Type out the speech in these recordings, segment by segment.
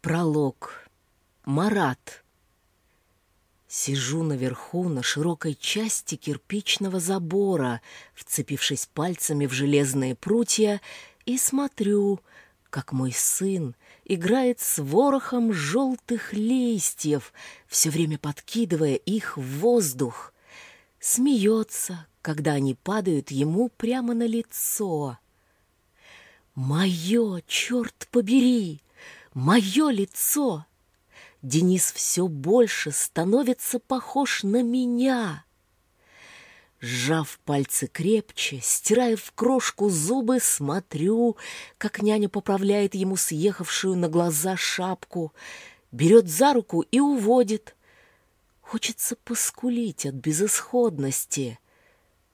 Пролог. Марат. Сижу наверху на широкой части кирпичного забора, вцепившись пальцами в железные прутья, и смотрю, как мой сын играет с ворохом желтых листьев, все время подкидывая их в воздух. Смеется, когда они падают ему прямо на лицо. «Мое, черт побери!» Мое лицо! Денис все больше становится похож на меня. Сжав пальцы крепче, стирая в крошку зубы, смотрю, как няня поправляет ему съехавшую на глаза шапку, берет за руку и уводит. Хочется поскулить от безысходности.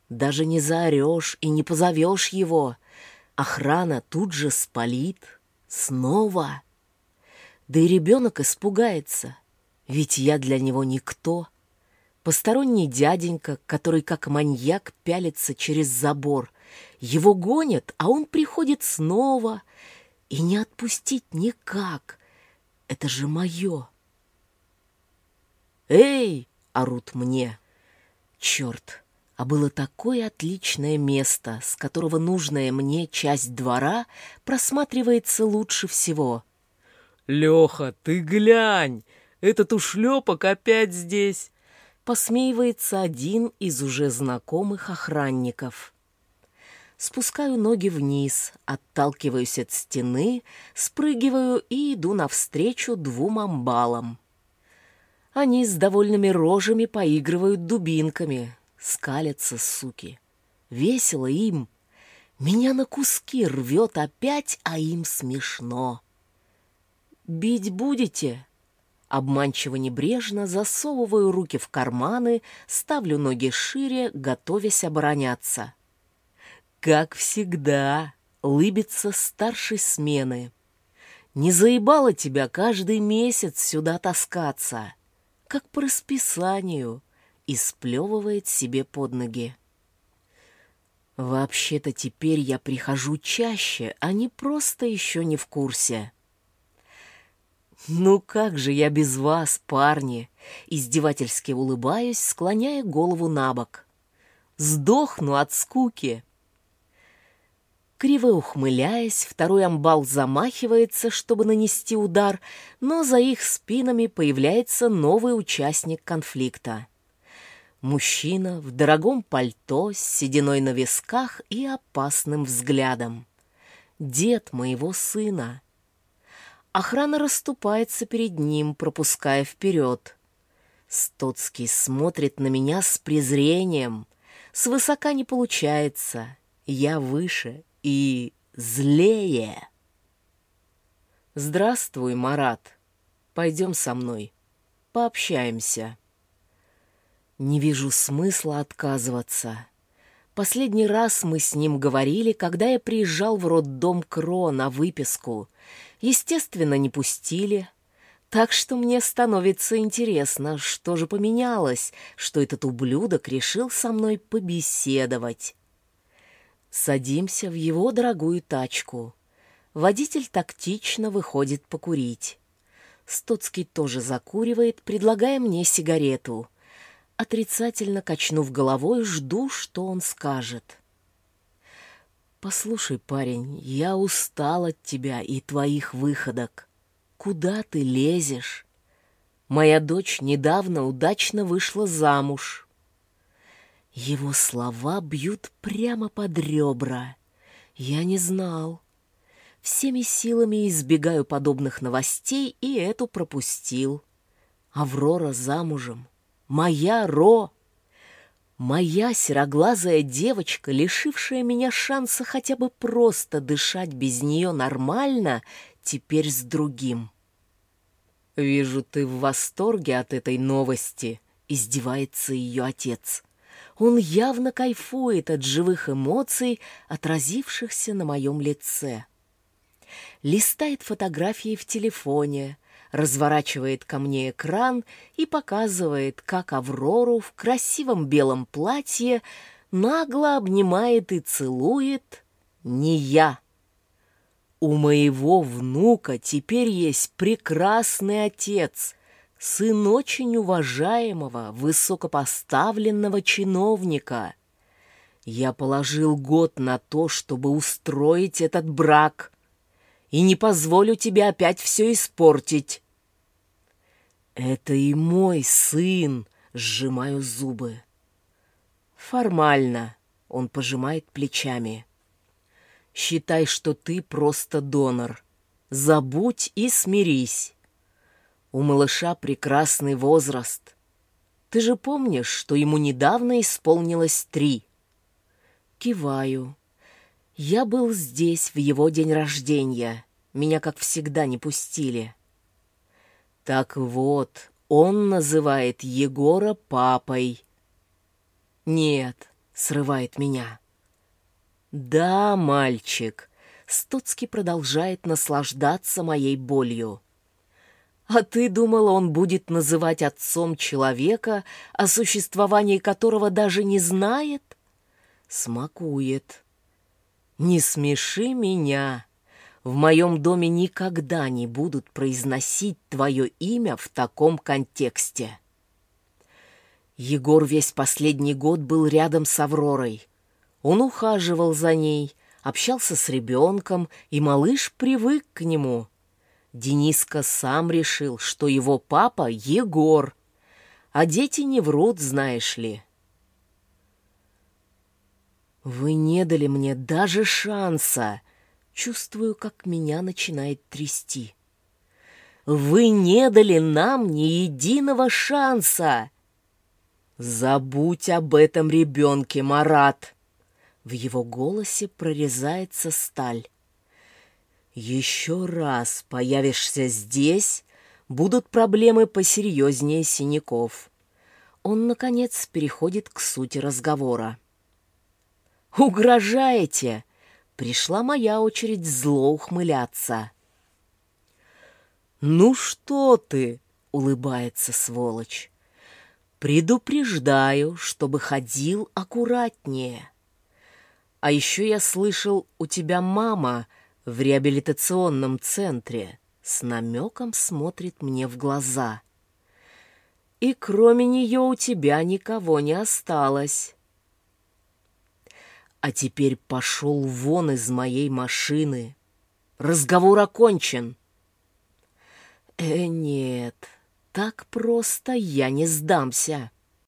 Даже не заорешь и не позовешь его. Охрана тут же спалит. Снова. Да и ребенок испугается, ведь я для него никто. Посторонний дяденька, который как маньяк пялится через забор. Его гонят, а он приходит снова. И не отпустить никак. Это же мое. «Эй!» — орут мне. Черт, а было такое отличное место, с которого нужная мне часть двора просматривается лучше всего — «Леха, ты глянь! Этот ушлепок опять здесь!» Посмеивается один из уже знакомых охранников. Спускаю ноги вниз, отталкиваюсь от стены, спрыгиваю и иду навстречу двум амбалам. Они с довольными рожами поигрывают дубинками, скалятся, суки. Весело им. Меня на куски рвет опять, а им смешно. «Бить будете?» Обманчиво небрежно засовываю руки в карманы, ставлю ноги шире, готовясь обороняться. Как всегда, лыбится старшей смены. Не заебало тебя каждый месяц сюда таскаться, как по расписанию, и сплевывает себе под ноги. Вообще-то теперь я прихожу чаще, а не просто еще не в курсе. «Ну как же я без вас, парни?» Издевательски улыбаюсь, склоняя голову на бок. «Сдохну от скуки!» Криво ухмыляясь, второй амбал замахивается, чтобы нанести удар, но за их спинами появляется новый участник конфликта. Мужчина в дорогом пальто с сединой на висках и опасным взглядом. Дед моего сына — Охрана расступается перед ним, пропуская вперед. Стоцкий смотрит на меня с презрением. Свысока не получается. Я выше и злее. «Здравствуй, Марат. Пойдем со мной. Пообщаемся». Не вижу смысла отказываться. Последний раз мы с ним говорили, когда я приезжал в роддом КРО на выписку. Естественно, не пустили. Так что мне становится интересно, что же поменялось, что этот ублюдок решил со мной побеседовать. Садимся в его дорогую тачку. Водитель тактично выходит покурить. Стоцкий тоже закуривает, предлагая мне сигарету — Отрицательно качнув головой, жду, что он скажет. «Послушай, парень, я устал от тебя и твоих выходок. Куда ты лезешь? Моя дочь недавно удачно вышла замуж». Его слова бьют прямо под ребра. Я не знал. Всеми силами избегаю подобных новостей и эту пропустил. Аврора замужем. Моя Ро! Моя сероглазая девочка, лишившая меня шанса хотя бы просто дышать без нее нормально, теперь с другим. «Вижу, ты в восторге от этой новости», — издевается ее отец. Он явно кайфует от живых эмоций, отразившихся на моем лице. Листает фотографии в телефоне, разворачивает ко мне экран и показывает, как Аврору в красивом белом платье нагло обнимает и целует не я. У моего внука теперь есть прекрасный отец, сын очень уважаемого, высокопоставленного чиновника. Я положил год на то, чтобы устроить этот брак, и не позволю тебе опять все испортить. Это и мой сын, сжимаю зубы. Формально, он пожимает плечами. Считай, что ты просто донор. Забудь и смирись. У малыша прекрасный возраст. Ты же помнишь, что ему недавно исполнилось три? Киваю. Я был здесь в его день рождения. Меня, как всегда, не пустили. Так вот, он называет Егора папой. Нет, срывает меня. Да, мальчик, Стоцкий продолжает наслаждаться моей болью. А ты думала, он будет называть отцом человека, о существовании которого даже не знает? Смакует. Не смеши меня. В моем доме никогда не будут произносить твое имя в таком контексте. Егор весь последний год был рядом с Авророй. Он ухаживал за ней, общался с ребенком, и малыш привык к нему — Дениска сам решил, что его папа Егор. А дети не врут, знаешь ли. Вы не дали мне даже шанса. Чувствую, как меня начинает трясти. Вы не дали нам ни единого шанса. Забудь об этом ребенке, Марат. В его голосе прорезается сталь. Еще раз появишься здесь, будут проблемы посерьезнее синяков. Он, наконец, переходит к сути разговора. «Угрожаете!» Пришла моя очередь зло ухмыляться. «Ну что ты?» — улыбается сволочь. «Предупреждаю, чтобы ходил аккуратнее. А еще я слышал, у тебя мама в реабилитационном центре, с намеком смотрит мне в глаза. И кроме нее у тебя никого не осталось. А теперь пошел вон из моей машины. Разговор окончен. Э, нет, так просто я не сдамся.